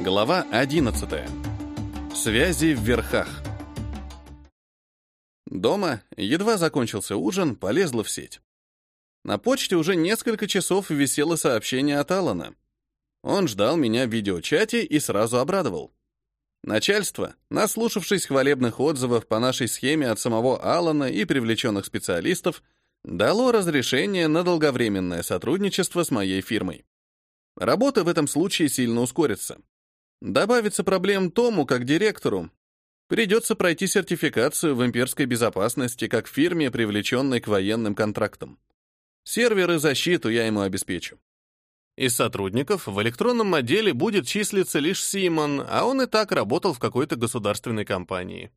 Глава 11. Связи в верхах. Дома, едва закончился ужин, полезла в сеть. На почте уже несколько часов висело сообщение от Алана. Он ждал меня в видеочате и сразу обрадовал. Начальство, наслушавшись хвалебных отзывов по нашей схеме от самого Алана и привлеченных специалистов, дало разрешение на долговременное сотрудничество с моей фирмой. Работа в этом случае сильно ускорится. Добавится проблем Тому, как директору. Придется пройти сертификацию в имперской безопасности, как фирме, привлеченной к военным контрактам. Серверы защиту я ему обеспечу. Из сотрудников в электронном отделе будет числиться лишь Симон, а он и так работал в какой-то государственной компании.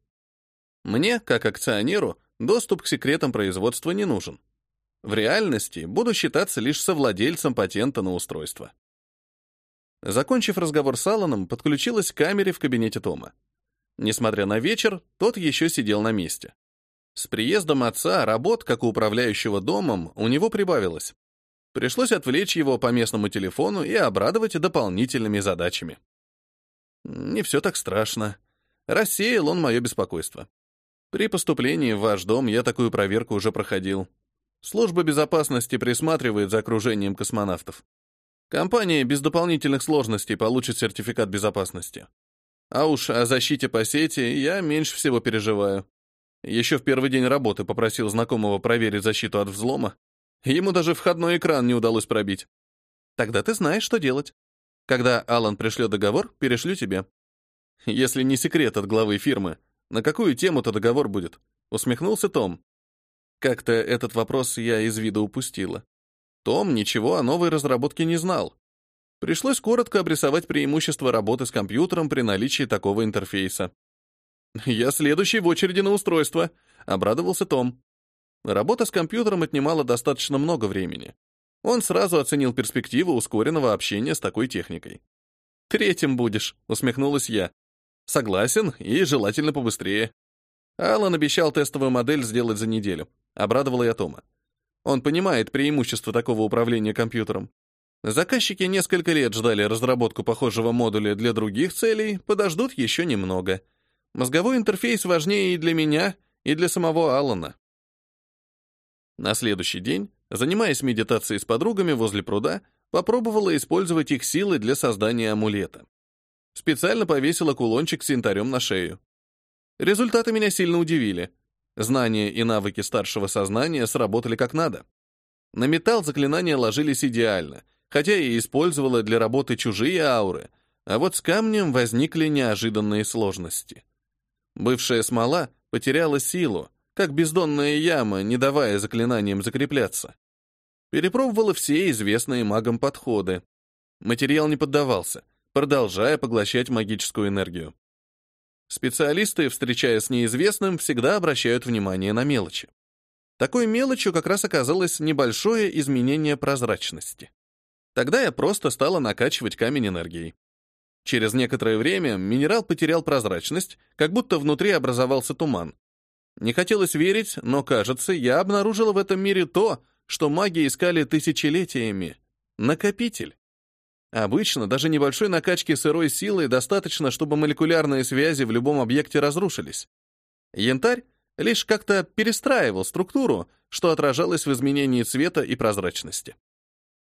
Мне, как акционеру, доступ к секретам производства не нужен. В реальности буду считаться лишь совладельцем патента на устройство. Закончив разговор с Алланом, подключилась к камере в кабинете Тома. Несмотря на вечер, тот еще сидел на месте. С приездом отца работ, как у управляющего домом, у него прибавилось. Пришлось отвлечь его по местному телефону и обрадовать дополнительными задачами. Не все так страшно. Рассеял он мое беспокойство. При поступлении в ваш дом я такую проверку уже проходил. Служба безопасности присматривает за окружением космонавтов. Компания без дополнительных сложностей получит сертификат безопасности. А уж о защите по сети я меньше всего переживаю. Еще в первый день работы попросил знакомого проверить защиту от взлома. Ему даже входной экран не удалось пробить. Тогда ты знаешь, что делать. Когда Алан пришлет договор, перешлю тебе. Если не секрет от главы фирмы, на какую тему-то договор будет? Усмехнулся Том. Как-то этот вопрос я из вида упустила. Том ничего о новой разработке не знал. Пришлось коротко обрисовать преимущества работы с компьютером при наличии такого интерфейса. «Я следующий в очереди на устройство», — обрадовался Том. Работа с компьютером отнимала достаточно много времени. Он сразу оценил перспективу ускоренного общения с такой техникой. «Третьим будешь», — усмехнулась я. «Согласен, и желательно побыстрее». Алан обещал тестовую модель сделать за неделю. Обрадовала я Тома. Он понимает преимущество такого управления компьютером. Заказчики несколько лет ждали разработку похожего модуля для других целей, подождут еще немного. Мозговой интерфейс важнее и для меня, и для самого Алана. На следующий день, занимаясь медитацией с подругами возле пруда, попробовала использовать их силы для создания амулета. Специально повесила кулончик с янтарем на шею. Результаты меня сильно удивили — Знания и навыки старшего сознания сработали как надо. На металл заклинания ложились идеально, хотя и использовала для работы чужие ауры, а вот с камнем возникли неожиданные сложности. Бывшая смола потеряла силу, как бездонная яма, не давая заклинаниям закрепляться. Перепробовала все известные магам подходы. Материал не поддавался, продолжая поглощать магическую энергию. Специалисты, встречаясь с неизвестным, всегда обращают внимание на мелочи. Такой мелочью как раз оказалось небольшое изменение прозрачности. Тогда я просто стала накачивать камень энергией. Через некоторое время минерал потерял прозрачность, как будто внутри образовался туман. Не хотелось верить, но, кажется, я обнаружила в этом мире то, что маги искали тысячелетиями — накопитель. Обычно даже небольшой накачки сырой силы достаточно, чтобы молекулярные связи в любом объекте разрушились. Янтарь лишь как-то перестраивал структуру, что отражалось в изменении цвета и прозрачности.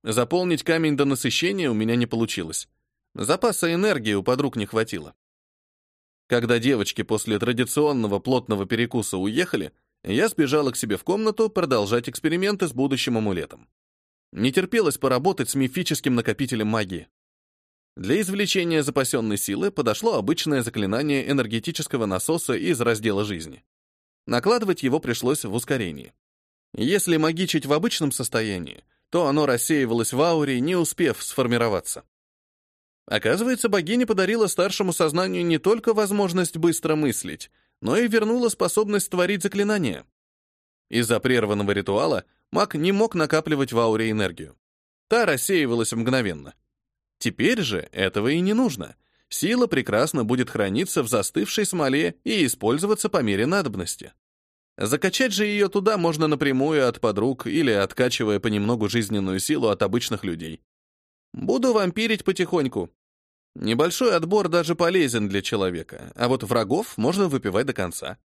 Заполнить камень до насыщения у меня не получилось. Запаса энергии у подруг не хватило. Когда девочки после традиционного плотного перекуса уехали, я сбежала к себе в комнату продолжать эксперименты с будущим амулетом. Не терпелось поработать с мифическим накопителем магии. Для извлечения запасенной силы подошло обычное заклинание энергетического насоса из раздела жизни. Накладывать его пришлось в ускорении. Если магичить в обычном состоянии, то оно рассеивалось в ауре, не успев сформироваться. Оказывается, богиня подарила старшему сознанию не только возможность быстро мыслить, но и вернула способность творить заклинания. Из-за прерванного ритуала маг не мог накапливать в ауре энергию. Та рассеивалась мгновенно. Теперь же этого и не нужно. Сила прекрасно будет храниться в застывшей смоле и использоваться по мере надобности. Закачать же ее туда можно напрямую от подруг или откачивая понемногу жизненную силу от обычных людей. Буду вампирить потихоньку. Небольшой отбор даже полезен для человека, а вот врагов можно выпивать до конца.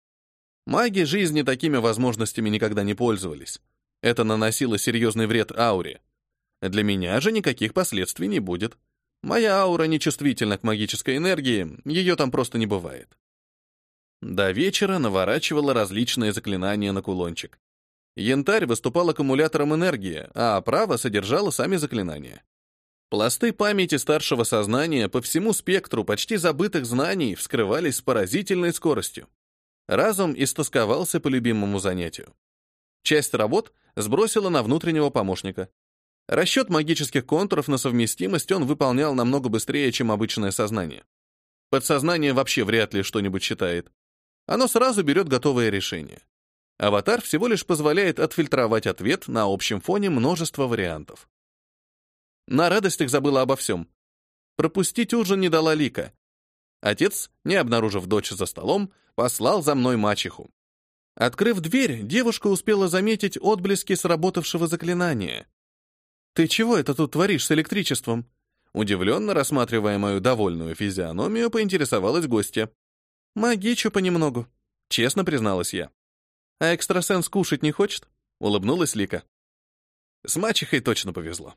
Маги жизни такими возможностями никогда не пользовались. Это наносило серьезный вред ауре. Для меня же никаких последствий не будет. Моя аура нечувствительна к магической энергии, ее там просто не бывает. До вечера наворачивала различные заклинания на кулончик. Янтарь выступал аккумулятором энергии, а оправа содержала сами заклинания. Пласты памяти старшего сознания по всему спектру почти забытых знаний вскрывались с поразительной скоростью. Разум истосковался по любимому занятию. Часть работ сбросила на внутреннего помощника. Расчет магических контуров на совместимость он выполнял намного быстрее, чем обычное сознание. Подсознание вообще вряд ли что-нибудь считает. Оно сразу берет готовое решение. Аватар всего лишь позволяет отфильтровать ответ на общем фоне множества вариантов. На радостях забыла обо всем. Пропустить ужин не дала Лика. Отец, не обнаружив дочь за столом, послал за мной мачеху. Открыв дверь, девушка успела заметить отблески сработавшего заклинания. «Ты чего это тут творишь с электричеством?» Удивленно рассматривая мою довольную физиономию, поинтересовалась гостья. «Магичу понемногу», — честно призналась я. «А экстрасенс кушать не хочет?» — улыбнулась Лика. С мачехой точно повезло.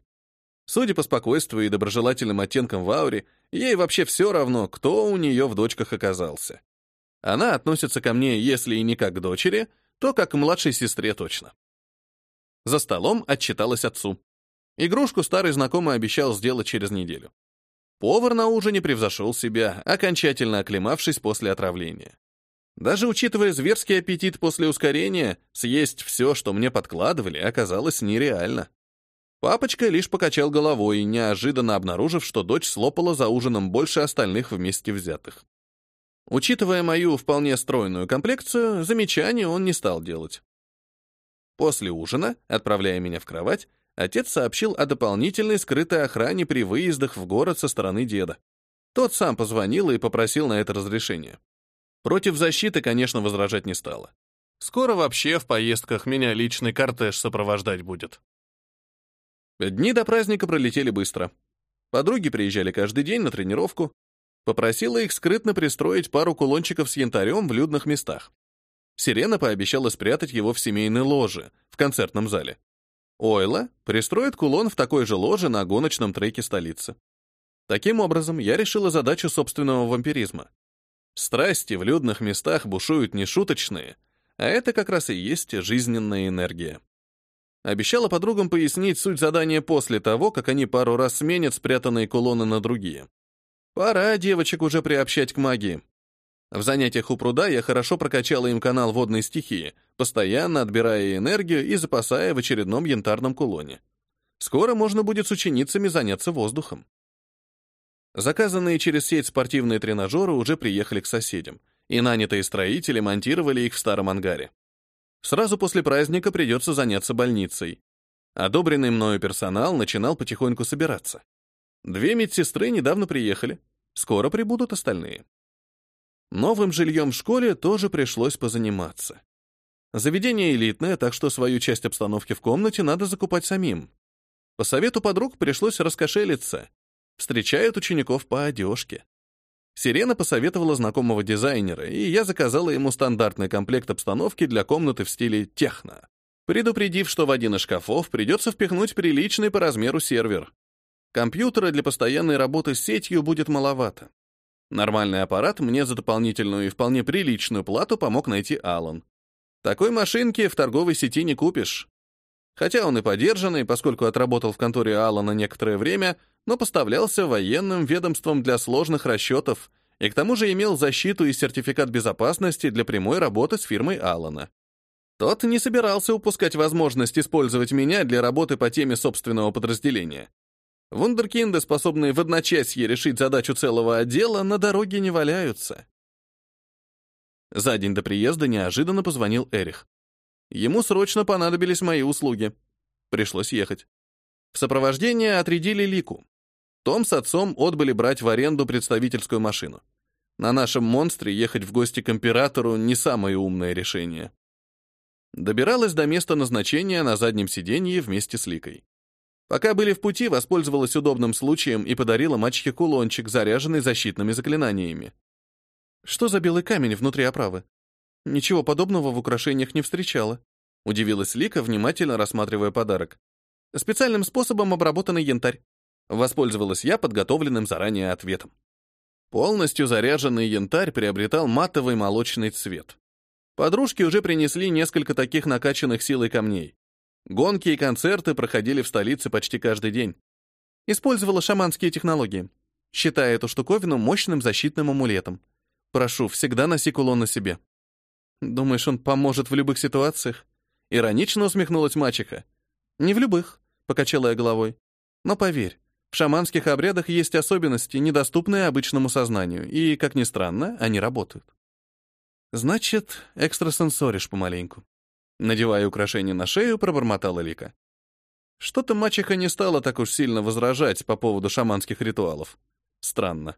Судя по спокойствию и доброжелательным оттенкам в ауре, ей вообще все равно, кто у нее в дочках оказался. Она относится ко мне, если и не как к дочери, то как к младшей сестре точно. За столом отчиталась отцу. Игрушку старый знакомый обещал сделать через неделю. Повар на ужине превзошел себя, окончательно оклемавшись после отравления. Даже учитывая зверский аппетит после ускорения, съесть все, что мне подкладывали, оказалось нереально. Папочка лишь покачал головой, неожиданно обнаружив, что дочь слопала за ужином больше остальных вместе взятых. Учитывая мою вполне стройную комплекцию, замечаний он не стал делать. После ужина, отправляя меня в кровать, отец сообщил о дополнительной скрытой охране при выездах в город со стороны деда. Тот сам позвонил и попросил на это разрешение. Против защиты, конечно, возражать не стало. Скоро вообще в поездках меня личный кортеж сопровождать будет. Дни до праздника пролетели быстро. Подруги приезжали каждый день на тренировку. Попросила их скрытно пристроить пару кулончиков с янтарем в людных местах. Сирена пообещала спрятать его в семейной ложе, в концертном зале. Ойла пристроит кулон в такой же ложе на гоночном треке столицы. Таким образом, я решила задачу собственного вампиризма. Страсти в людных местах бушуют нешуточные, а это как раз и есть жизненная энергия. Обещала подругам пояснить суть задания после того, как они пару раз сменят спрятанные кулоны на другие. Пора девочек уже приобщать к магии. В занятиях у пруда я хорошо прокачала им канал водной стихии, постоянно отбирая энергию и запасая в очередном янтарном кулоне. Скоро можно будет с ученицами заняться воздухом. Заказанные через сеть спортивные тренажеры уже приехали к соседям, и нанятые строители монтировали их в старом ангаре. Сразу после праздника придется заняться больницей. Одобренный мною персонал начинал потихоньку собираться. Две медсестры недавно приехали, скоро прибудут остальные. Новым жильем в школе тоже пришлось позаниматься. Заведение элитное, так что свою часть обстановки в комнате надо закупать самим. По совету подруг пришлось раскошелиться. Встречают учеников по одежке. Сирена посоветовала знакомого дизайнера, и я заказала ему стандартный комплект обстановки для комнаты в стиле техно, предупредив, что в один из шкафов придется впихнуть приличный по размеру сервер. Компьютера для постоянной работы с сетью будет маловато. Нормальный аппарат мне за дополнительную и вполне приличную плату помог найти Алан. Такой машинки в торговой сети не купишь. Хотя он и подержанный, поскольку отработал в конторе Алана некоторое время, но поставлялся военным ведомством для сложных расчетов и к тому же имел защиту и сертификат безопасности для прямой работы с фирмой Алана. Тот не собирался упускать возможность использовать меня для работы по теме собственного подразделения. Вундеркинды, способные в одночасье решить задачу целого отдела, на дороге не валяются. За день до приезда неожиданно позвонил Эрих. Ему срочно понадобились мои услуги. Пришлось ехать. В сопровождение отрядили Лику. Том с отцом отбыли брать в аренду представительскую машину. На нашем монстре ехать в гости к императору не самое умное решение. Добиралась до места назначения на заднем сиденье вместе с Ликой. Пока были в пути, воспользовалась удобным случаем и подарила мачехе кулончик, заряженный защитными заклинаниями. Что за белый камень внутри оправы? Ничего подобного в украшениях не встречала. Удивилась Лика, внимательно рассматривая подарок. Специальным способом обработанный янтарь. Воспользовалась я подготовленным заранее ответом. Полностью заряженный янтарь приобретал матовый молочный цвет. Подружки уже принесли несколько таких накачанных силой камней. Гонки и концерты проходили в столице почти каждый день. Использовала шаманские технологии, считая эту штуковину мощным защитным амулетом. Прошу, всегда носи кулон на себе. Думаешь, он поможет в любых ситуациях? Иронично усмехнулась мачеха. Не в любых, покачала я головой. Но поверь, в шаманских обрядах есть особенности, недоступные обычному сознанию, и, как ни странно, они работают. Значит, экстрасенсоришь помаленьку. Надевая украшение на шею, пробормотала Лика. Что-то мачеха не стала так уж сильно возражать по поводу шаманских ритуалов. Странно.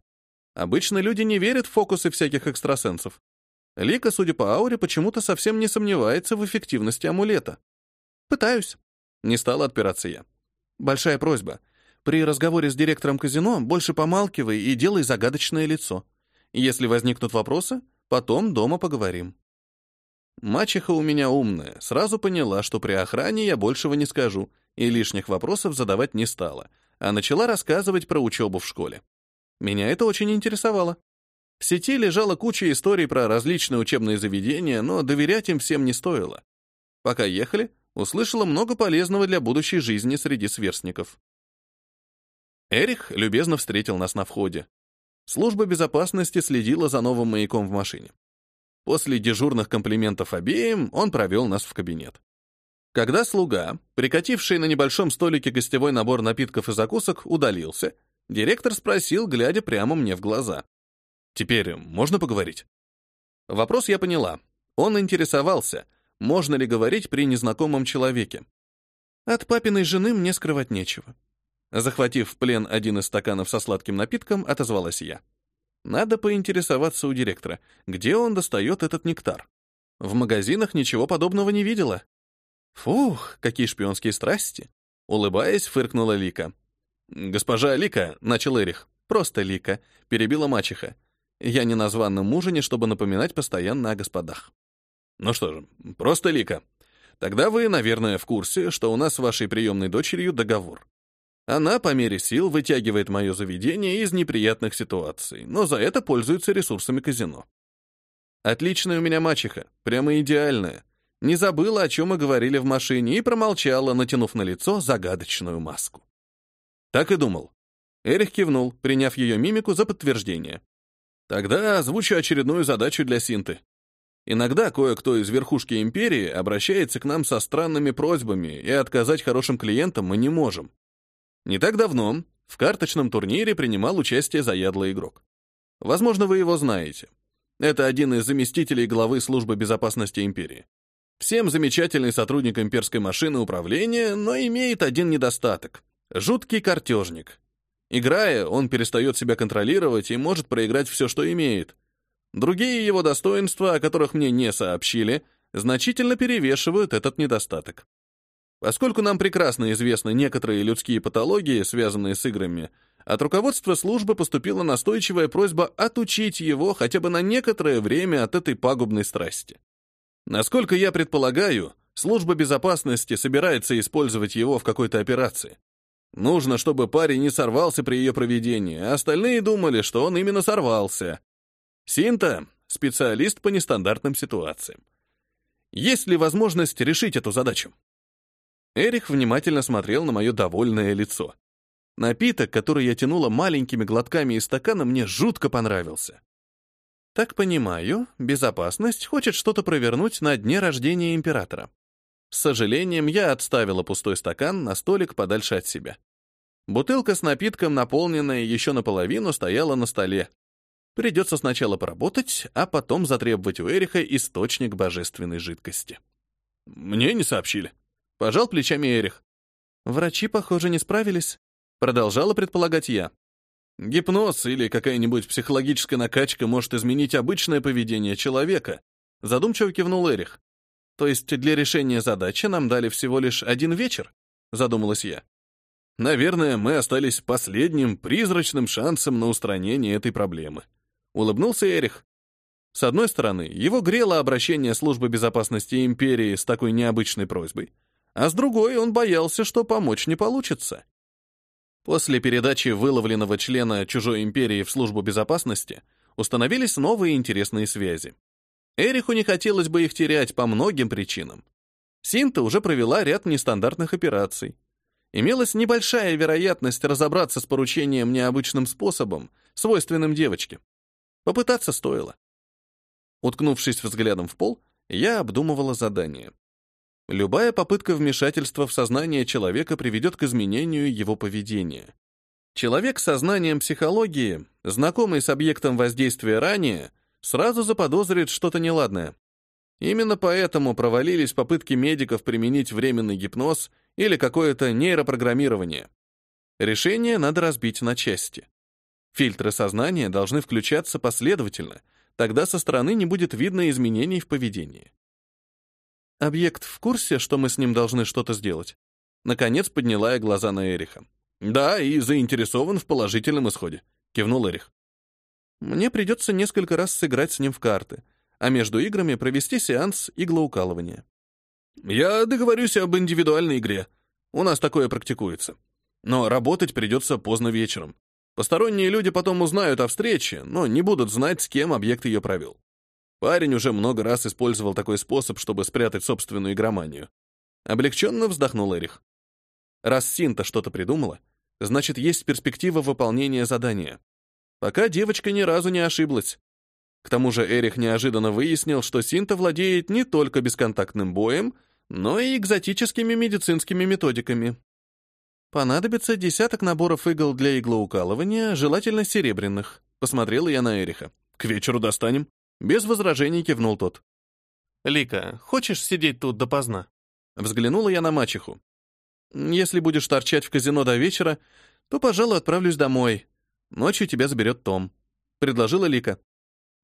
Обычно люди не верят в фокусы всяких экстрасенсов. Лика, судя по ауре, почему-то совсем не сомневается в эффективности амулета. «Пытаюсь». Не стала отпираться я. «Большая просьба. При разговоре с директором казино больше помалкивай и делай загадочное лицо. Если возникнут вопросы, потом дома поговорим». Мачеха у меня умная, сразу поняла, что при охране я большего не скажу, и лишних вопросов задавать не стала, а начала рассказывать про учебу в школе. Меня это очень интересовало. В сети лежала куча историй про различные учебные заведения, но доверять им всем не стоило. Пока ехали, услышала много полезного для будущей жизни среди сверстников. Эрих любезно встретил нас на входе. Служба безопасности следила за новым маяком в машине. После дежурных комплиментов обеим он провел нас в кабинет. Когда слуга, прикативший на небольшом столике гостевой набор напитков и закусок, удалился, директор спросил, глядя прямо мне в глаза. «Теперь можно поговорить?» Вопрос я поняла. Он интересовался, можно ли говорить при незнакомом человеке. От папиной жены мне скрывать нечего. Захватив в плен один из стаканов со сладким напитком, отозвалась я. Надо поинтересоваться у директора, где он достает этот нектар. В магазинах ничего подобного не видела. Фух, какие шпионские страсти. Улыбаясь, фыркнула Лика. «Госпожа Лика», — начал Эрих. «Просто Лика», — перебила мачеха. «Я не на званном ужине, чтобы напоминать постоянно о господах». «Ну что же, просто Лика. Тогда вы, наверное, в курсе, что у нас с вашей приемной дочерью договор. Она по мере сил вытягивает мое заведение из неприятных ситуаций, но за это пользуется ресурсами казино. Отличная у меня мачеха, прямо идеальная. Не забыла, о чем мы говорили в машине, и промолчала, натянув на лицо загадочную маску. Так и думал. Эрих кивнул, приняв ее мимику за подтверждение. Тогда озвучу очередную задачу для Синты. Иногда кое-кто из верхушки империи обращается к нам со странными просьбами, и отказать хорошим клиентам мы не можем. Не так давно в карточном турнире принимал участие заядлый игрок. Возможно, вы его знаете. Это один из заместителей главы службы безопасности империи. Всем замечательный сотрудник имперской машины управления, но имеет один недостаток — жуткий картежник. Играя, он перестает себя контролировать и может проиграть все, что имеет. Другие его достоинства, о которых мне не сообщили, значительно перевешивают этот недостаток. Поскольку нам прекрасно известны некоторые людские патологии, связанные с играми, от руководства службы поступила настойчивая просьба отучить его хотя бы на некоторое время от этой пагубной страсти. Насколько я предполагаю, служба безопасности собирается использовать его в какой-то операции. Нужно, чтобы парень не сорвался при ее проведении, а остальные думали, что он именно сорвался. Синта — специалист по нестандартным ситуациям. Есть ли возможность решить эту задачу? Эрих внимательно смотрел на мое довольное лицо. Напиток, который я тянула маленькими глотками из стакана, мне жутко понравился. Так понимаю, безопасность хочет что-то провернуть на дне рождения императора. С сожалением, я отставила пустой стакан на столик подальше от себя. Бутылка с напитком, наполненная еще наполовину, стояла на столе. Придется сначала поработать, а потом затребовать у Эриха источник божественной жидкости. Мне не сообщили. Пожал плечами Эрих. Врачи, похоже, не справились. Продолжала предполагать я. Гипноз или какая-нибудь психологическая накачка может изменить обычное поведение человека. Задумчиво кивнул Эрих. То есть для решения задачи нам дали всего лишь один вечер? Задумалась я. Наверное, мы остались последним призрачным шансом на устранение этой проблемы. Улыбнулся Эрих. С одной стороны, его грело обращение службы безопасности империи с такой необычной просьбой, а с другой он боялся, что помочь не получится. После передачи выловленного члена чужой империи в службу безопасности установились новые интересные связи. Эриху не хотелось бы их терять по многим причинам. Синта уже провела ряд нестандартных операций. Имелась небольшая вероятность разобраться с поручением необычным способом, свойственным девочке. Попытаться стоило. Уткнувшись взглядом в пол, я обдумывала задание. Любая попытка вмешательства в сознание человека приведет к изменению его поведения. Человек с сознанием психологии, знакомый с объектом воздействия ранее, сразу заподозрит что-то неладное. Именно поэтому провалились попытки медиков применить временный гипноз или какое-то нейропрограммирование. Решение надо разбить на части. Фильтры сознания должны включаться последовательно, тогда со стороны не будет видно изменений в поведении. Объект в курсе, что мы с ним должны что-то сделать? Наконец подняла я глаза на Эриха. Да, и заинтересован в положительном исходе, кивнул Эрих. Мне придется несколько раз сыграть с ним в карты, а между играми провести сеанс иглоукалывания. Я договорюсь об индивидуальной игре. У нас такое практикуется. Но работать придется поздно вечером. Посторонние люди потом узнают о встрече, но не будут знать, с кем объект ее провел. Парень уже много раз использовал такой способ, чтобы спрятать собственную игроманию. Облегченно вздохнул Эрих. Раз Синта что-то придумала, значит, есть перспектива выполнения задания. Пока девочка ни разу не ошиблась. К тому же Эрих неожиданно выяснил, что Синта владеет не только бесконтактным боем, но и экзотическими медицинскими методиками. Понадобится десяток наборов игл для иглоукалывания, желательно серебряных. Посмотрела я на Эриха. К вечеру достанем. Без возражений кивнул тот. «Лика, хочешь сидеть тут допоздна?» Взглянула я на мачеху. «Если будешь торчать в казино до вечера, то, пожалуй, отправлюсь домой. Ночью тебя заберет Том», — предложила Лика.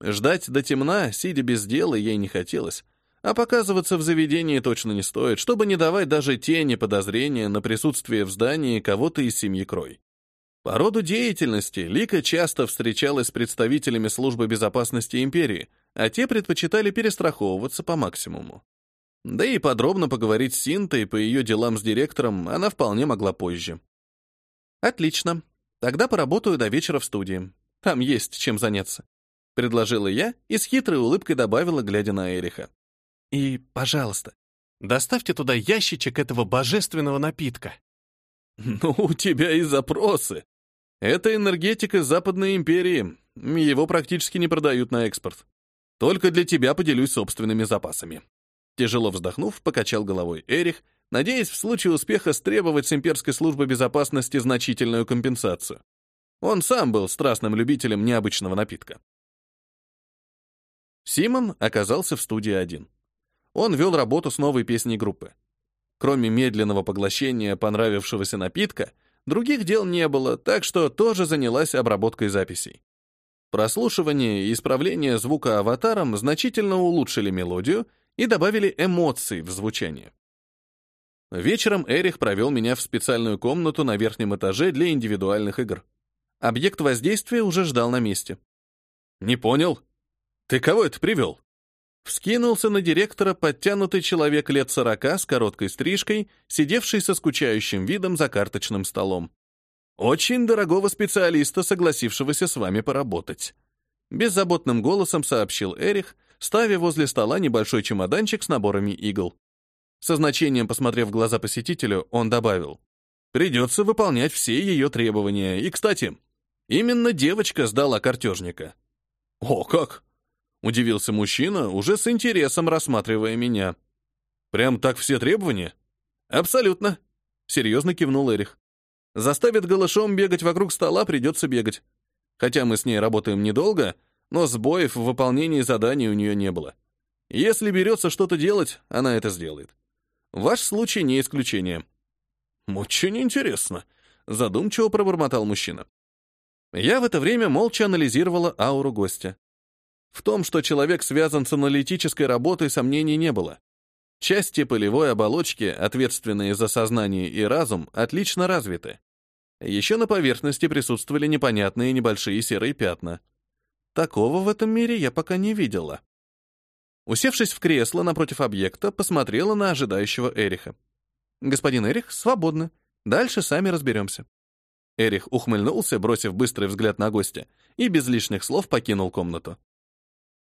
Ждать до темна, сидя без дела, ей не хотелось, а показываться в заведении точно не стоит, чтобы не давать даже тени подозрения на присутствие в здании кого-то из семьи Крой. По роду деятельности Лика часто встречалась с представителями службы безопасности империи, а те предпочитали перестраховываться по максимуму. Да и подробно поговорить с Синтой по ее делам с директором она вполне могла позже. «Отлично. Тогда поработаю до вечера в студии. Там есть чем заняться», — предложила я и с хитрой улыбкой добавила, глядя на Эриха. «И, пожалуйста, доставьте туда ящичек этого божественного напитка». «Ну, у тебя и запросы», это энергетика Западной империи. Его практически не продают на экспорт. Только для тебя поделюсь собственными запасами. Тяжело вздохнув, покачал головой Эрих, надеясь в случае успеха стребовать с имперской службы безопасности значительную компенсацию. Он сам был страстным любителем необычного напитка. Симон оказался в студии один. Он вел работу с новой песней группы. Кроме медленного поглощения понравившегося напитка, Других дел не было, так что тоже занялась обработкой записей. Прослушивание и исправление звука аватаром значительно улучшили мелодию и добавили эмоций в звучание. Вечером Эрих провел меня в специальную комнату на верхнем этаже для индивидуальных игр. Объект воздействия уже ждал на месте. «Не понял. Ты кого это привел?» Вскинулся на директора подтянутый человек лет сорока с короткой стрижкой, сидевший со скучающим видом за карточным столом. «Очень дорогого специалиста, согласившегося с вами поработать», — беззаботным голосом сообщил Эрих, ставя возле стола небольшой чемоданчик с наборами игл. Со значением посмотрев в глаза посетителю, он добавил, «Придется выполнять все ее требования. И, кстати, именно девочка сдала картежника». «О, как!» Удивился мужчина, уже с интересом рассматривая меня. «Прям так все требования?» «Абсолютно», — серьезно кивнул Эрих. «Заставит голышом бегать вокруг стола, придется бегать. Хотя мы с ней работаем недолго, но сбоев в выполнении заданий у нее не было. Если берется что-то делать, она это сделает. Ваш случай не исключение». «Очень интересно», — задумчиво пробормотал мужчина. Я в это время молча анализировала ауру гостя. В том, что человек связан с аналитической работой, сомнений не было. Части полевой оболочки, ответственные за сознание и разум, отлично развиты. Еще на поверхности присутствовали непонятные небольшие серые пятна. Такого в этом мире я пока не видела. Усевшись в кресло напротив объекта, посмотрела на ожидающего Эриха. «Господин Эрих, свободны. Дальше сами разберемся». Эрих ухмыльнулся, бросив быстрый взгляд на гостя, и без лишних слов покинул комнату.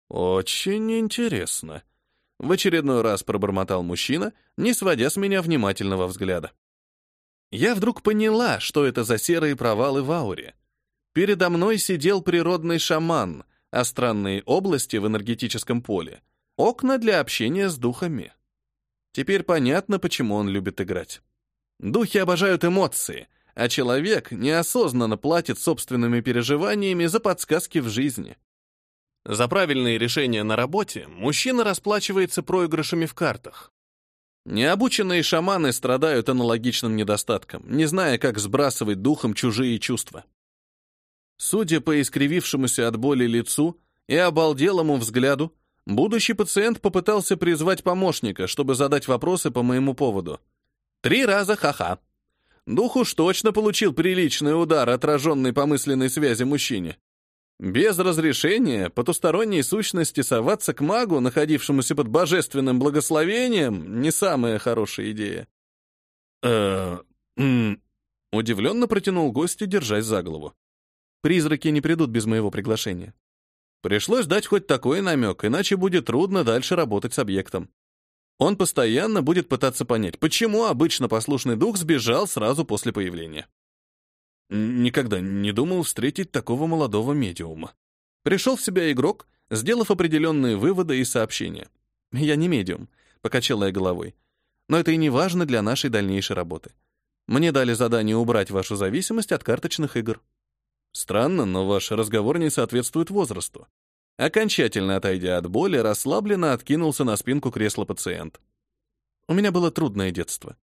«Очень интересно», — в очередной раз пробормотал мужчина, не сводя с меня внимательного взгляда. Я вдруг поняла, что это за серые провалы в ауре. Передо мной сидел природный шаман, а странные области в энергетическом поле — окна для общения с духами. Теперь понятно, почему он любит играть. Духи обожают эмоции, а человек неосознанно платит собственными переживаниями за подсказки в жизни. За правильные решения на работе мужчина расплачивается проигрышами в картах. Необученные шаманы страдают аналогичным недостатком, не зная, как сбрасывать духом чужие чувства. Судя по искривившемуся от боли лицу и обалделому взгляду, будущий пациент попытался призвать помощника, чтобы задать вопросы по моему поводу. Три раза ха-ха. Дух уж точно получил приличный удар, отраженный по мысленной связи мужчине. Без разрешения потусторонней сущности соваться к магу, находившемуся под божественным благословением, не самая хорошая идея. э Удивленно протянул гостю, держась за голову. Призраки не придут без моего приглашения. Пришлось дать хоть такой намек, иначе будет трудно дальше работать с объектом. Он постоянно будет пытаться понять, почему обычно послушный дух сбежал сразу после появления. Никогда не думал встретить такого молодого медиума. Пришел в себя игрок, сделав определенные выводы и сообщения. «Я не медиум», — покачала я головой. «Но это и не важно для нашей дальнейшей работы. Мне дали задание убрать вашу зависимость от карточных игр». Странно, но ваш разговор не соответствует возрасту. Окончательно отойдя от боли, расслабленно откинулся на спинку кресла пациент. У меня было трудное детство.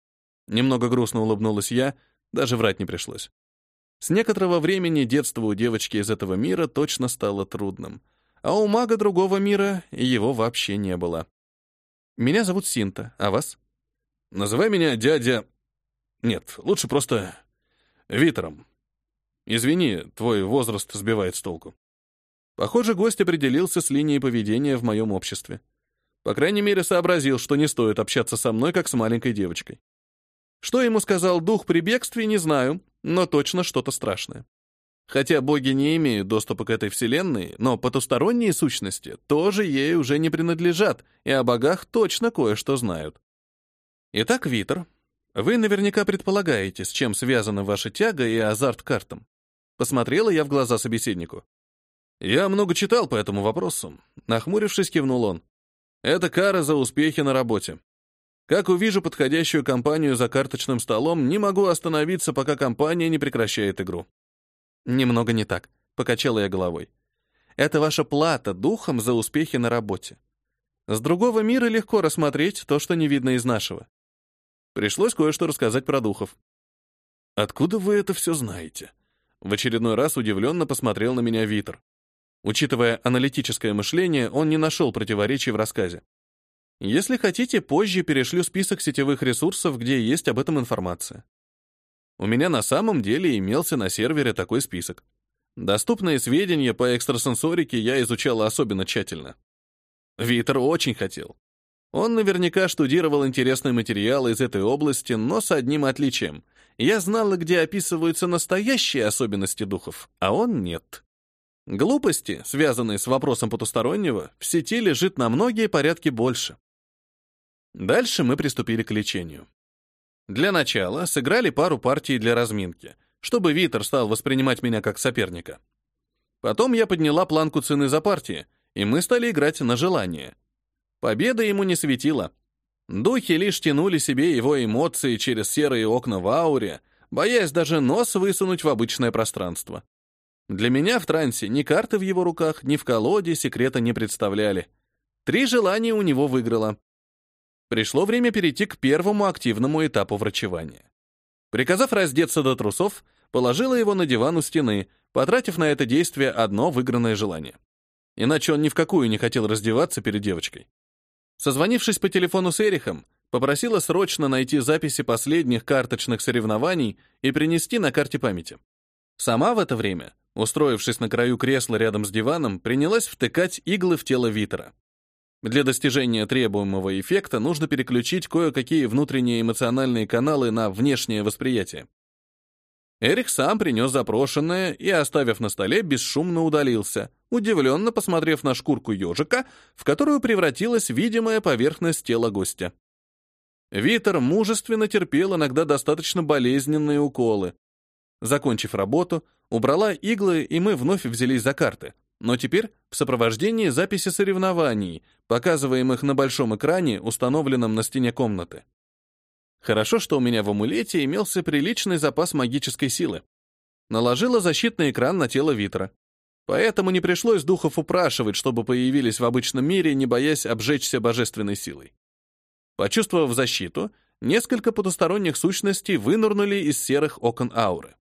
Немного грустно улыбнулась я, даже врать не пришлось. С некоторого времени детство у девочки из этого мира точно стало трудным, а у мага другого мира его вообще не было. Меня зовут Синта, а вас? Называй меня дядя... Нет, лучше просто Витером. Извини, твой возраст сбивает с толку. Похоже, гость определился с линией поведения в моем обществе. По крайней мере, сообразил, что не стоит общаться со мной, как с маленькой девочкой. Что ему сказал дух при бегстве, не знаю, но точно что-то страшное. Хотя боги не имеют доступа к этой вселенной, но потусторонние сущности тоже ей уже не принадлежат, и о богах точно кое-что знают. Итак, Витер, вы наверняка предполагаете, с чем связана ваша тяга и азарт картам. Посмотрела я в глаза собеседнику. Я много читал по этому вопросу. Нахмурившись, кивнул он. Это кара за успехи на работе. Как увижу подходящую компанию за карточным столом, не могу остановиться, пока компания не прекращает игру. Немного не так, покачала я головой. Это ваша плата духом за успехи на работе. С другого мира легко рассмотреть то, что не видно из нашего. Пришлось кое-что рассказать про духов. Откуда вы это все знаете? В очередной раз удивленно посмотрел на меня Витер. Учитывая аналитическое мышление, он не нашел противоречий в рассказе. Если хотите, позже перешлю список сетевых ресурсов, где есть об этом информация. У меня на самом деле имелся на сервере такой список. Доступные сведения по экстрасенсорике я изучал особенно тщательно. Витер очень хотел. Он наверняка штудировал интересные материалы из этой области, но с одним отличием. Я знала, где описываются настоящие особенности духов, а он нет. Глупости, связанные с вопросом потустороннего, в сети лежит на многие порядки больше. Дальше мы приступили к лечению. Для начала сыграли пару партий для разминки, чтобы Витер стал воспринимать меня как соперника. Потом я подняла планку цены за партии, и мы стали играть на желание. Победа ему не светила. Духи лишь тянули себе его эмоции через серые окна в ауре, боясь даже нос высунуть в обычное пространство. Для меня в трансе ни карты в его руках, ни в колоде секрета не представляли. Три желания у него выиграло. Пришло время перейти к первому активному этапу врачевания. Приказав раздеться до трусов, положила его на диван у стены, потратив на это действие одно выигранное желание. Иначе он ни в какую не хотел раздеваться перед девочкой. Созвонившись по телефону с Эрихом, попросила срочно найти записи последних карточных соревнований и принести на карте памяти. Сама в это время, устроившись на краю кресла рядом с диваном, принялась втыкать иглы в тело Витера. Для достижения требуемого эффекта нужно переключить кое-какие внутренние эмоциональные каналы на внешнее восприятие. Эрик сам принес запрошенное и, оставив на столе, бесшумно удалился, удивленно посмотрев на шкурку ежика, в которую превратилась видимая поверхность тела гостя. Витер мужественно терпел иногда достаточно болезненные уколы. Закончив работу, убрала иглы, и мы вновь взялись за карты, но теперь в сопровождении записи соревнований, показываемых на большом экране, установленном на стене комнаты. Хорошо, что у меня в амулете имелся приличный запас магической силы. Наложила защитный экран на тело Витра. Поэтому не пришлось духов упрашивать, чтобы появились в обычном мире, не боясь обжечься божественной силой. Почувствовав защиту, несколько потусторонних сущностей вынырнули из серых окон ауры.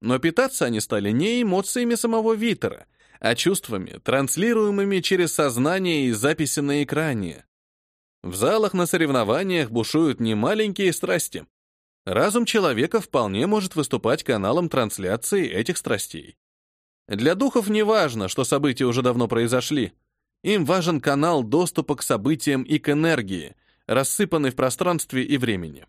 Но питаться они стали не эмоциями самого Витера, а чувствами, транслируемыми через сознание и записи на экране. В залах на соревнованиях бушуют немаленькие страсти. Разум человека вполне может выступать каналом трансляции этих страстей. Для духов не важно, что события уже давно произошли. Им важен канал доступа к событиям и к энергии, рассыпанной в пространстве и времени.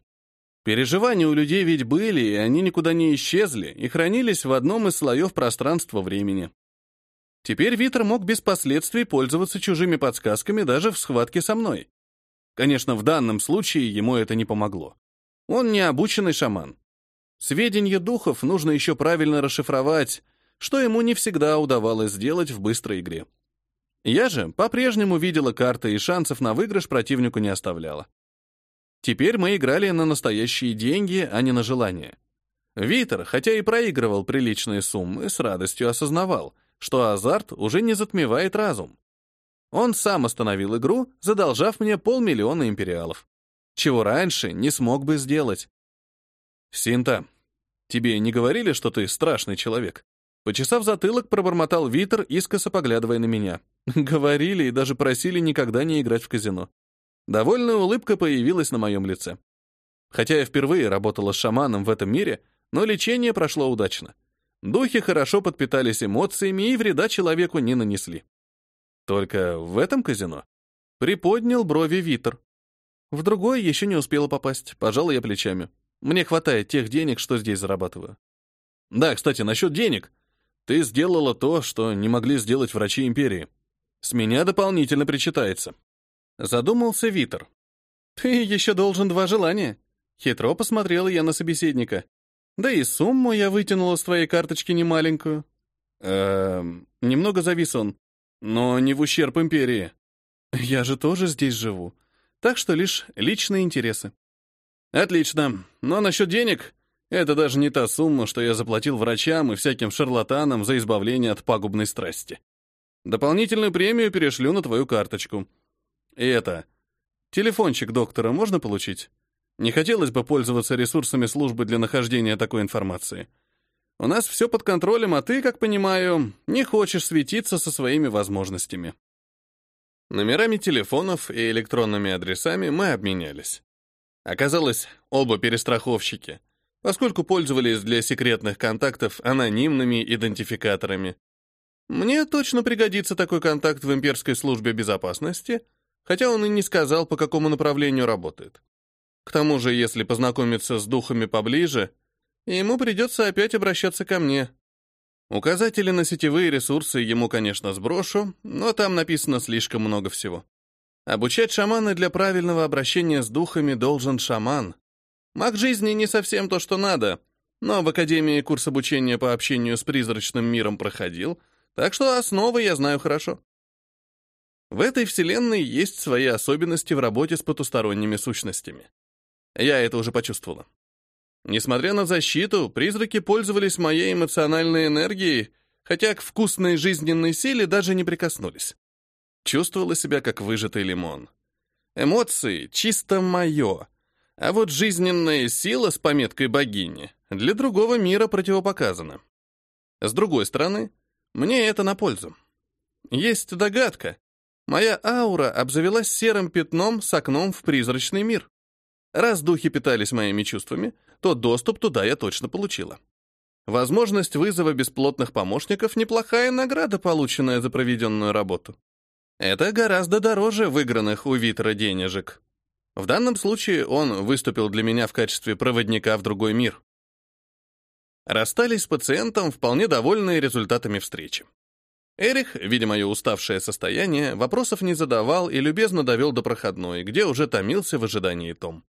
Переживания у людей ведь были, и они никуда не исчезли и хранились в одном из слоев пространства-времени. Теперь Витер мог без последствий пользоваться чужими подсказками даже в схватке со мной. Конечно, в данном случае ему это не помогло. Он не обученный шаман. Сведения духов нужно еще правильно расшифровать, что ему не всегда удавалось сделать в быстрой игре. Я же по-прежнему видела карты и шансов на выигрыш противнику не оставляла. Теперь мы играли на настоящие деньги, а не на желание. Витер, хотя и проигрывал приличные суммы, с радостью осознавал, что азарт уже не затмевает разум. Он сам остановил игру, задолжав мне полмиллиона империалов. Чего раньше не смог бы сделать. «Синта, тебе не говорили, что ты страшный человек?» Почесав затылок, пробормотал Витер, искоса поглядывая на меня. Говорили и даже просили никогда не играть в казино. Довольная улыбка появилась на моем лице. Хотя я впервые работала с шаманом в этом мире, но лечение прошло удачно. Духи хорошо подпитались эмоциями и вреда человеку не нанесли. Только в этом казино? Приподнял брови Витер. В другой еще не успела попасть, пожалуй, я плечами. Мне хватает тех денег, что здесь зарабатываю. Да, кстати, насчет денег. Ты сделала то, что не могли сделать врачи империи. С меня дополнительно причитается. Задумался Витер. Ты еще должен два желания. Хитро посмотрела я на собеседника. Да и сумму я вытянула с твоей карточки немаленькую. Эм, немного завис он. Но не в ущерб империи. Я же тоже здесь живу. Так что лишь личные интересы. Отлично. Но насчет денег, это даже не та сумма, что я заплатил врачам и всяким шарлатанам за избавление от пагубной страсти. Дополнительную премию перешлю на твою карточку. И это... Телефончик доктора можно получить? Не хотелось бы пользоваться ресурсами службы для нахождения такой информации. У нас все под контролем, а ты, как понимаю, не хочешь светиться со своими возможностями. Номерами телефонов и электронными адресами мы обменялись. Оказалось, оба перестраховщики, поскольку пользовались для секретных контактов анонимными идентификаторами. Мне точно пригодится такой контакт в имперской службе безопасности, хотя он и не сказал, по какому направлению работает. К тому же, если познакомиться с духами поближе, ему придется опять обращаться ко мне. Указатели на сетевые ресурсы ему, конечно, сброшу, но там написано слишком много всего. Обучать шамана для правильного обращения с духами должен шаман. Маг жизни не совсем то, что надо, но в Академии курс обучения по общению с призрачным миром проходил, так что основы я знаю хорошо. В этой вселенной есть свои особенности в работе с потусторонними сущностями. Я это уже почувствовала. Несмотря на защиту, призраки пользовались моей эмоциональной энергией, хотя к вкусной жизненной силе даже не прикоснулись. Чувствовала себя как выжатый лимон. Эмоции — чисто мое, а вот жизненная сила с пометкой богини для другого мира противопоказана. С другой стороны, мне это на пользу. Есть догадка. Моя аура обзавелась серым пятном с окном в призрачный мир. Раз духи питались моими чувствами, то доступ туда я точно получила. Возможность вызова бесплотных помощников — неплохая награда, полученная за проведенную работу. Это гораздо дороже выигранных у Витра денежек. В данном случае он выступил для меня в качестве проводника в другой мир. Расстались с пациентом, вполне довольные результатами встречи. Эрих, видя мое уставшее состояние, вопросов не задавал и любезно довел до проходной, где уже томился в ожидании Том.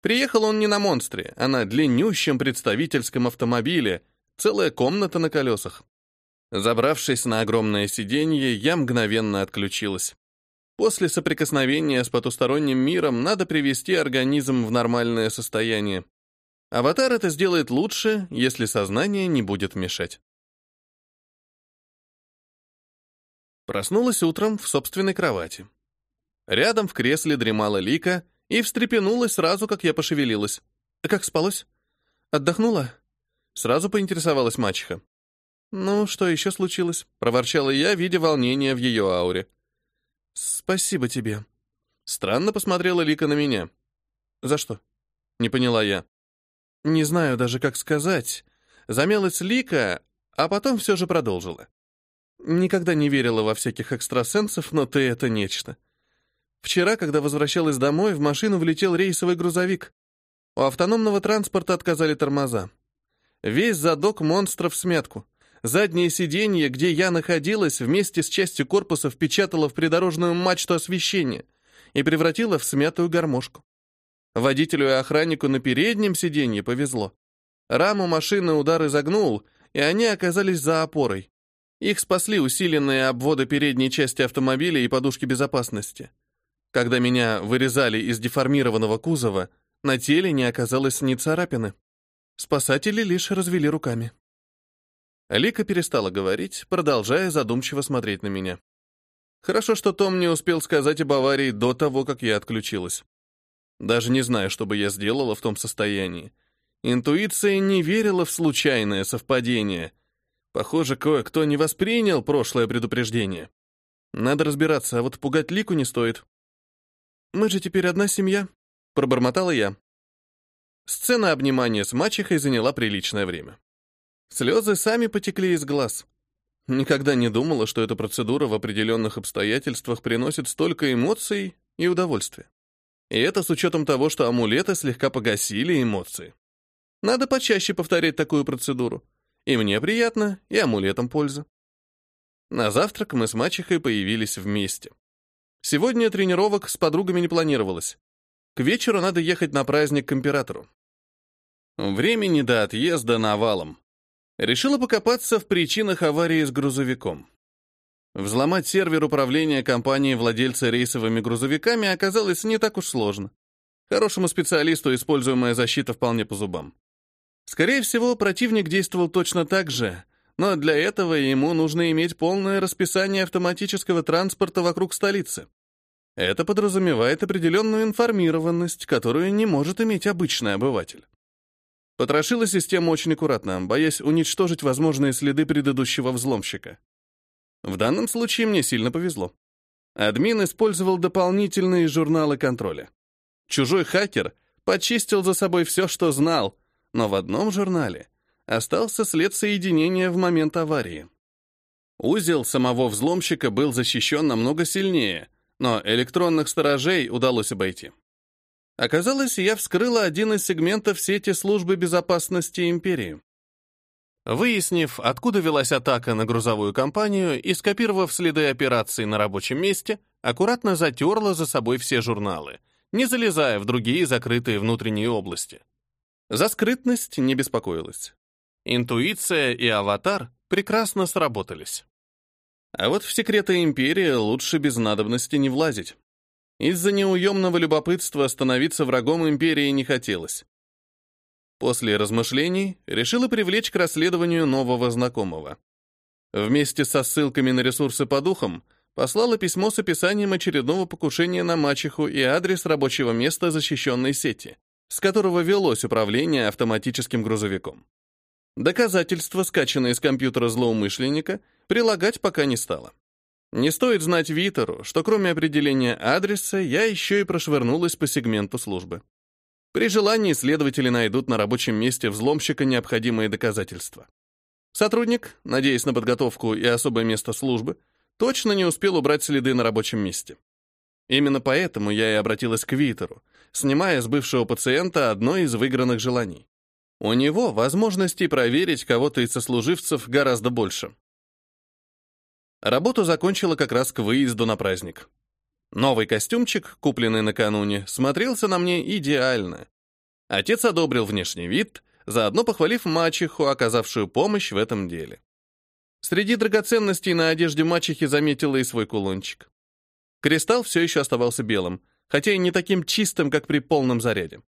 Приехал он не на монстре, а на длиннющем представительском автомобиле, целая комната на колесах. Забравшись на огромное сиденье, я мгновенно отключилась. После соприкосновения с потусторонним миром надо привести организм в нормальное состояние. Аватар это сделает лучше, если сознание не будет мешать. Проснулась утром в собственной кровати. Рядом в кресле дремала Лика и встрепенулась сразу, как я пошевелилась. «Как спалось? Отдохнула?» Сразу поинтересовалась мачеха. «Ну, что еще случилось?» — проворчала я, видя волнение в ее ауре. «Спасибо тебе». Странно посмотрела Лика на меня. «За что?» — не поняла я. «Не знаю даже, как сказать». Замялась Лика, а потом все же продолжила. Никогда не верила во всяких экстрасенсов, но ты — это нечто. Вчера, когда возвращалась домой, в машину влетел рейсовый грузовик. У автономного транспорта отказали тормоза. Весь задок монстров в смятку. Заднее сиденье, где я находилась, вместе с частью корпуса впечатало в придорожную мачту освещения и превратило в смятую гармошку. Водителю и охраннику на переднем сиденье повезло. Раму машины удар изогнул, и они оказались за опорой. Их спасли усиленные обводы передней части автомобиля и подушки безопасности. Когда меня вырезали из деформированного кузова, на теле не оказалось ни царапины. Спасатели лишь развели руками. Лика перестала говорить, продолжая задумчиво смотреть на меня. Хорошо, что Том не успел сказать об аварии до того, как я отключилась. Даже не знаю, что бы я сделала в том состоянии. Интуиция не верила в случайное совпадение — Похоже, кое-кто не воспринял прошлое предупреждение. Надо разбираться, а вот пугать Лику не стоит. «Мы же теперь одна семья», — пробормотала я. Сцена обнимания с мачехой заняла приличное время. Слезы сами потекли из глаз. Никогда не думала, что эта процедура в определенных обстоятельствах приносит столько эмоций и удовольствия. И это с учетом того, что амулеты слегка погасили эмоции. Надо почаще повторять такую процедуру. И мне приятно, и амулетом польза. На завтрак мы с мачехой появились вместе. Сегодня тренировок с подругами не планировалось. К вечеру надо ехать на праздник к императору. Времени до отъезда навалом. Решила покопаться в причинах аварии с грузовиком. Взломать сервер управления компании владельца рейсовыми грузовиками оказалось не так уж сложно. Хорошему специалисту используемая защита вполне по зубам. Скорее всего, противник действовал точно так же, но для этого ему нужно иметь полное расписание автоматического транспорта вокруг столицы. Это подразумевает определенную информированность, которую не может иметь обычный обыватель. Потрошила систему очень аккуратно, боясь уничтожить возможные следы предыдущего взломщика. В данном случае мне сильно повезло. Админ использовал дополнительные журналы контроля. Чужой хакер почистил за собой все, что знал, но в одном журнале остался след соединения в момент аварии. Узел самого взломщика был защищен намного сильнее, но электронных сторожей удалось обойти. Оказалось, я вскрыла один из сегментов сети службы безопасности империи. Выяснив, откуда велась атака на грузовую компанию и скопировав следы операции на рабочем месте, аккуратно затерла за собой все журналы, не залезая в другие закрытые внутренние области. За скрытность не беспокоилась. Интуиция и аватар прекрасно сработались. А вот в секреты Империи лучше без надобности не влазить. Из-за неуемного любопытства становиться врагом Империи не хотелось. После размышлений решила привлечь к расследованию нового знакомого. Вместе со ссылками на ресурсы по духам послала письмо с описанием очередного покушения на мачеху и адрес рабочего места защищенной сети с которого велось управление автоматическим грузовиком. Доказательства, скачанные с компьютера злоумышленника, прилагать пока не стало. Не стоит знать Витеру, что кроме определения адреса, я еще и прошвырнулась по сегменту службы. При желании следователи найдут на рабочем месте взломщика необходимые доказательства. Сотрудник, надеясь на подготовку и особое место службы, точно не успел убрать следы на рабочем месте. Именно поэтому я и обратилась к Витеру, снимая с бывшего пациента одно из выигранных желаний. У него возможностей проверить кого-то из сослуживцев гораздо больше. Работу закончила как раз к выезду на праздник. Новый костюмчик, купленный накануне, смотрелся на мне идеально. Отец одобрил внешний вид, заодно похвалив мачеху, оказавшую помощь в этом деле. Среди драгоценностей на одежде мачехи заметила и свой кулончик. Кристалл все еще оставался белым, хотя и не таким чистым, как при полном заряде.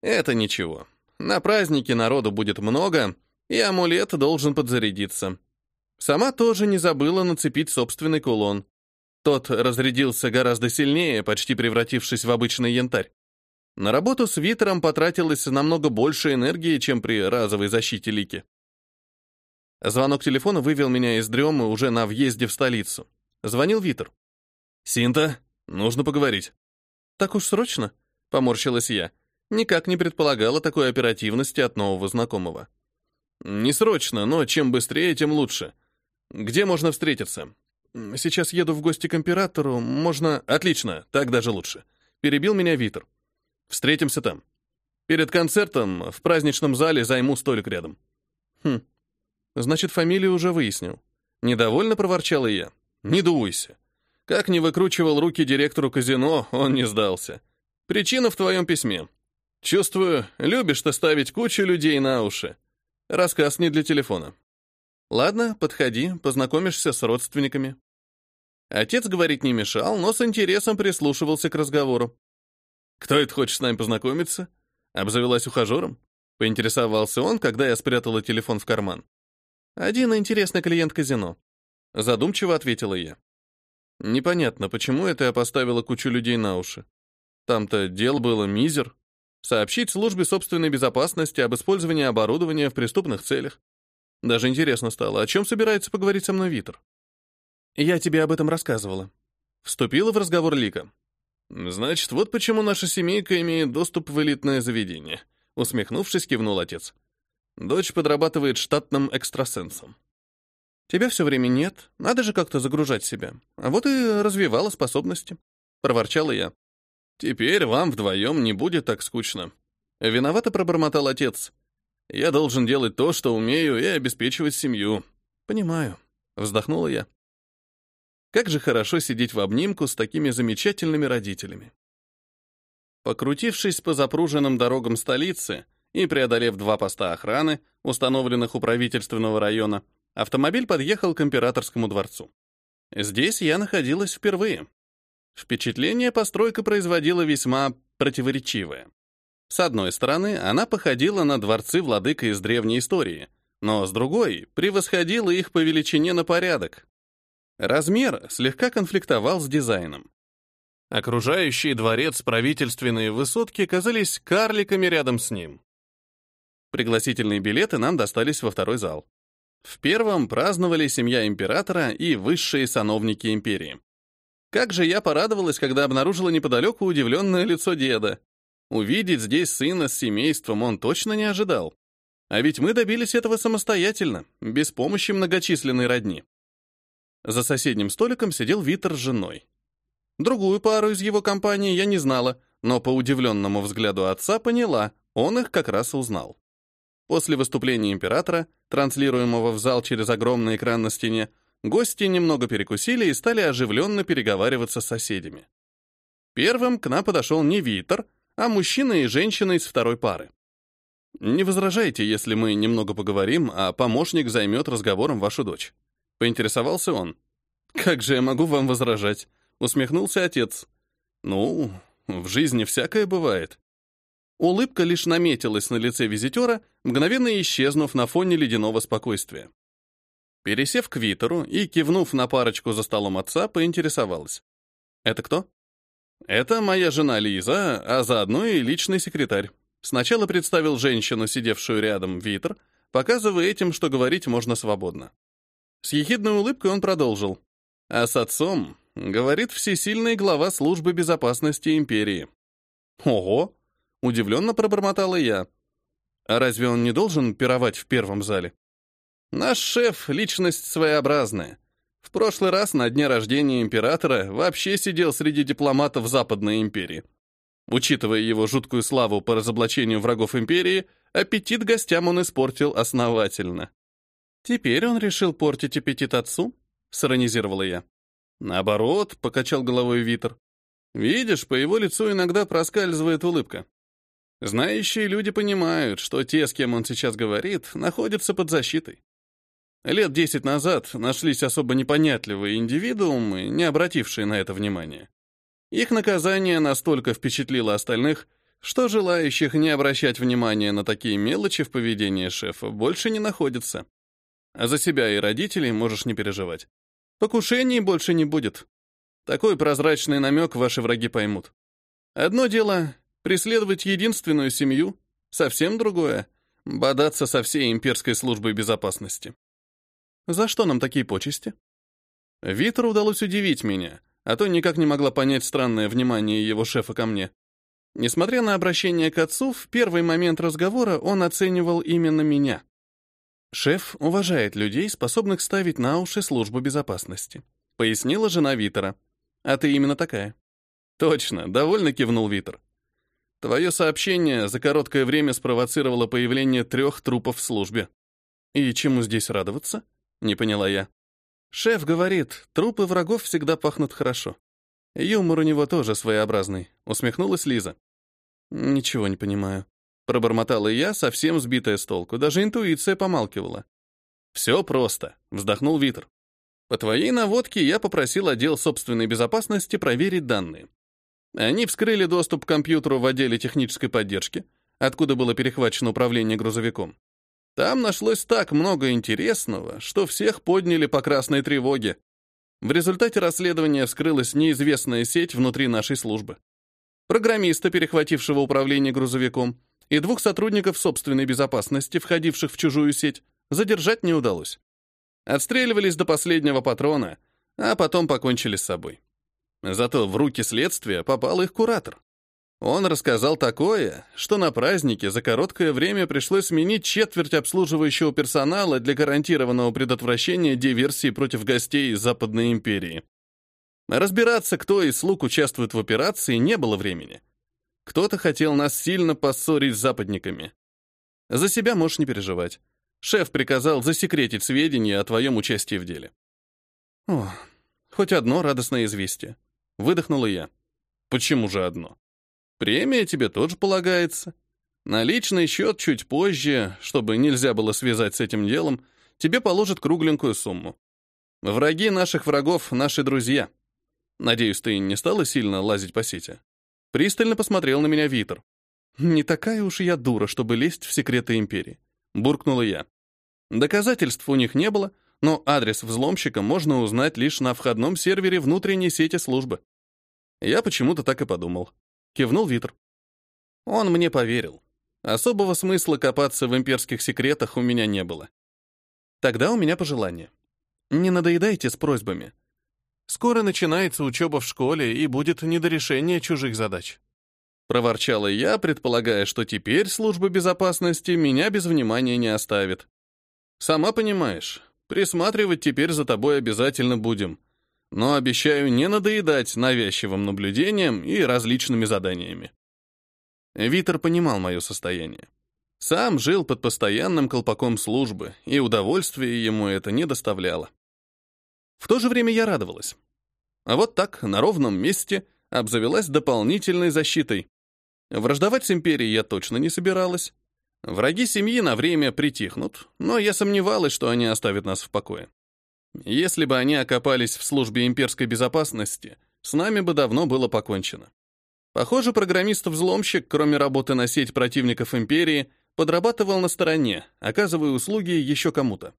Это ничего. На празднике народу будет много, и амулет должен подзарядиться. Сама тоже не забыла нацепить собственный кулон. Тот разрядился гораздо сильнее, почти превратившись в обычный янтарь. На работу с Витером потратилось намного больше энергии, чем при разовой защите Лики. Звонок телефона вывел меня из дремы уже на въезде в столицу. Звонил Витер. «Синта, нужно поговорить». «Так уж срочно?» — поморщилась я. Никак не предполагала такой оперативности от нового знакомого. «Не срочно, но чем быстрее, тем лучше. Где можно встретиться?» «Сейчас еду в гости к императору. Можно...» «Отлично, так даже лучше». Перебил меня Витер. «Встретимся там. Перед концертом в праздничном зале займу столик рядом». «Хм. Значит, фамилию уже выяснил». Недовольно проворчала я. «Не дуйся. Как не выкручивал руки директору казино, он не сдался. Причина в твоем письме. Чувствую, любишь ты ставить кучу людей на уши. Рассказ не для телефона. Ладно, подходи, познакомишься с родственниками. Отец говорить не мешал, но с интересом прислушивался к разговору. «Кто это хочет с нами познакомиться?» Обзавелась ухажером. Поинтересовался он, когда я спрятала телефон в карман. «Один интересный клиент казино». Задумчиво ответила я. Непонятно, почему это я поставила кучу людей на уши. Там-то дел было мизер. Сообщить службе собственной безопасности об использовании оборудования в преступных целях. Даже интересно стало, о чем собирается поговорить со мной Витер. Я тебе об этом рассказывала. Вступила в разговор Лика. Значит, вот почему наша семейка имеет доступ в элитное заведение. Усмехнувшись, кивнул отец. Дочь подрабатывает штатным экстрасенсом. Тебя все время нет, надо же как-то загружать себя. А вот и развивала способности. Проворчала я. Теперь вам вдвоем не будет так скучно. Виновато пробормотал отец. Я должен делать то, что умею, и обеспечивать семью. Понимаю. Вздохнула я. Как же хорошо сидеть в обнимку с такими замечательными родителями. Покрутившись по запруженным дорогам столицы и преодолев два поста охраны, установленных у правительственного района, автомобиль подъехал к императорскому дворцу. Здесь я находилась впервые. Впечатление постройка производила весьма противоречивое. С одной стороны, она походила на дворцы владыка из древней истории, но с другой превосходила их по величине на порядок. Размер слегка конфликтовал с дизайном. Окружающий дворец правительственные высотки казались карликами рядом с ним. Пригласительные билеты нам достались во второй зал. В первом праздновали семья императора и высшие сановники империи. Как же я порадовалась, когда обнаружила неподалеку удивленное лицо деда. Увидеть здесь сына с семейством он точно не ожидал. А ведь мы добились этого самостоятельно, без помощи многочисленной родни. За соседним столиком сидел Витер с женой. Другую пару из его компании я не знала, но по удивленному взгляду отца поняла, он их как раз узнал. После выступления императора, транслируемого в зал через огромный экран на стене, гости немного перекусили и стали оживленно переговариваться с соседями. Первым к нам подошел не Витер, а мужчина и женщина из второй пары. «Не возражайте, если мы немного поговорим, а помощник займет разговором вашу дочь». Поинтересовался он. «Как же я могу вам возражать?» Усмехнулся отец. «Ну, в жизни всякое бывает. Улыбка лишь наметилась на лице визитера, мгновенно исчезнув на фоне ледяного спокойствия. Пересев к Витеру и кивнув на парочку за столом отца, поинтересовалась. «Это кто?» «Это моя жена Лиза, а заодно и личный секретарь». Сначала представил женщину, сидевшую рядом, Витер, показывая этим, что говорить можно свободно. С ехидной улыбкой он продолжил. А с отцом говорит всесильный глава службы безопасности империи. Ого! Удивленно пробормотала я. А разве он не должен пировать в первом зале? Наш шеф — личность своеобразная. В прошлый раз на дне рождения императора вообще сидел среди дипломатов Западной империи. Учитывая его жуткую славу по разоблачению врагов империи, аппетит гостям он испортил основательно. «Теперь он решил портить аппетит отцу?» — сиронизировала я. «Наоборот», — покачал головой Витер. «Видишь, по его лицу иногда проскальзывает улыбка. Знающие люди понимают, что те, с кем он сейчас говорит, находятся под защитой. Лет десять назад нашлись особо непонятливые индивидуумы, не обратившие на это внимания. Их наказание настолько впечатлило остальных, что желающих не обращать внимания на такие мелочи в поведении шефа больше не находится. А за себя и родителей можешь не переживать. Покушений больше не будет. Такой прозрачный намек ваши враги поймут. Одно дело — преследовать единственную семью, совсем другое — бодаться со всей имперской службой безопасности. За что нам такие почести? Витеру удалось удивить меня, а то никак не могла понять странное внимание его шефа ко мне. Несмотря на обращение к отцу, в первый момент разговора он оценивал именно меня. Шеф уважает людей, способных ставить на уши службу безопасности, пояснила жена Витера. А ты именно такая. Точно, довольно кивнул Витер. Твое сообщение за короткое время спровоцировало появление трех трупов в службе. И чему здесь радоваться? Не поняла я. Шеф говорит, трупы врагов всегда пахнут хорошо. Юмор у него тоже своеобразный, усмехнулась Лиза. Ничего не понимаю. Пробормотала я, совсем сбитая с толку, даже интуиция помалкивала. Все просто, вздохнул Витер. По твоей наводке я попросил отдел собственной безопасности проверить данные. Они вскрыли доступ к компьютеру в отделе технической поддержки, откуда было перехвачено управление грузовиком. Там нашлось так много интересного, что всех подняли по красной тревоге. В результате расследования вскрылась неизвестная сеть внутри нашей службы. Программиста, перехватившего управление грузовиком, и двух сотрудников собственной безопасности, входивших в чужую сеть, задержать не удалось. Отстреливались до последнего патрона, а потом покончили с собой. Зато в руки следствия попал их куратор. Он рассказал такое, что на празднике за короткое время пришлось сменить четверть обслуживающего персонала для гарантированного предотвращения диверсии против гостей из Западной империи. Разбираться, кто из слуг участвует в операции, не было времени. Кто-то хотел нас сильно поссорить с западниками. За себя можешь не переживать. Шеф приказал засекретить сведения о твоем участии в деле. О, хоть одно радостное известие. Выдохнула я. Почему же одно? Премия тебе тоже полагается. Наличный счет чуть позже, чтобы нельзя было связать с этим делом, тебе положат кругленькую сумму. Враги наших врагов — наши друзья. Надеюсь, ты не стала сильно лазить по сети? Пристально посмотрел на меня Витер. Не такая уж я дура, чтобы лезть в секреты империи. Буркнула я. Доказательств у них не было, но адрес взломщика можно узнать лишь на входном сервере внутренней сети службы. Я почему-то так и подумал. Кивнул Витер. Он мне поверил. Особого смысла копаться в имперских секретах у меня не было. Тогда у меня пожелание. Не надоедайте с просьбами. Скоро начинается учеба в школе, и будет недорешение чужих задач. Проворчала я, предполагая, что теперь служба безопасности меня без внимания не оставит. Сама понимаешь, присматривать теперь за тобой обязательно будем но обещаю не надоедать навязчивым наблюдением и различными заданиями. Витер понимал мое состояние. Сам жил под постоянным колпаком службы, и удовольствия ему это не доставляло. В то же время я радовалась. А вот так, на ровном месте, обзавелась дополнительной защитой. Враждовать с империей я точно не собиралась. Враги семьи на время притихнут, но я сомневалась, что они оставят нас в покое. Если бы они окопались в службе имперской безопасности, с нами бы давно было покончено. Похоже, программист-взломщик, кроме работы на сеть противников империи, подрабатывал на стороне, оказывая услуги еще кому-то.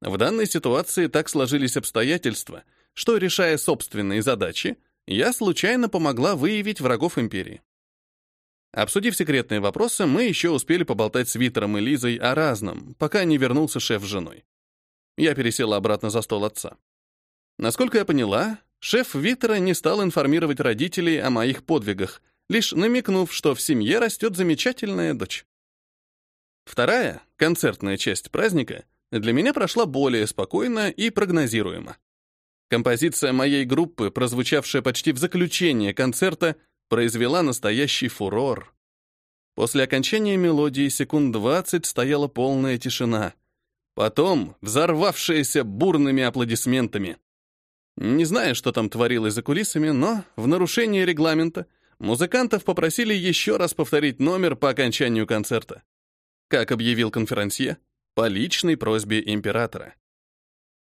В данной ситуации так сложились обстоятельства, что, решая собственные задачи, я случайно помогла выявить врагов империи. Обсудив секретные вопросы, мы еще успели поболтать с Витером и Лизой о разном, пока не вернулся шеф с женой. Я пересела обратно за стол отца. Насколько я поняла, шеф Витера не стал информировать родителей о моих подвигах, лишь намекнув, что в семье растет замечательная дочь. Вторая, концертная часть праздника, для меня прошла более спокойно и прогнозируемо. Композиция моей группы, прозвучавшая почти в заключение концерта, произвела настоящий фурор. После окончания мелодии секунд 20 стояла полная тишина. Потом взорвавшаяся бурными аплодисментами. Не знаю, что там творилось за кулисами, но в нарушение регламента музыкантов попросили еще раз повторить номер по окончанию концерта. Как объявил конферансье, по личной просьбе императора.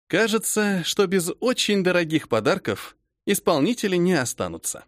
Кажется, что без очень дорогих подарков исполнители не останутся.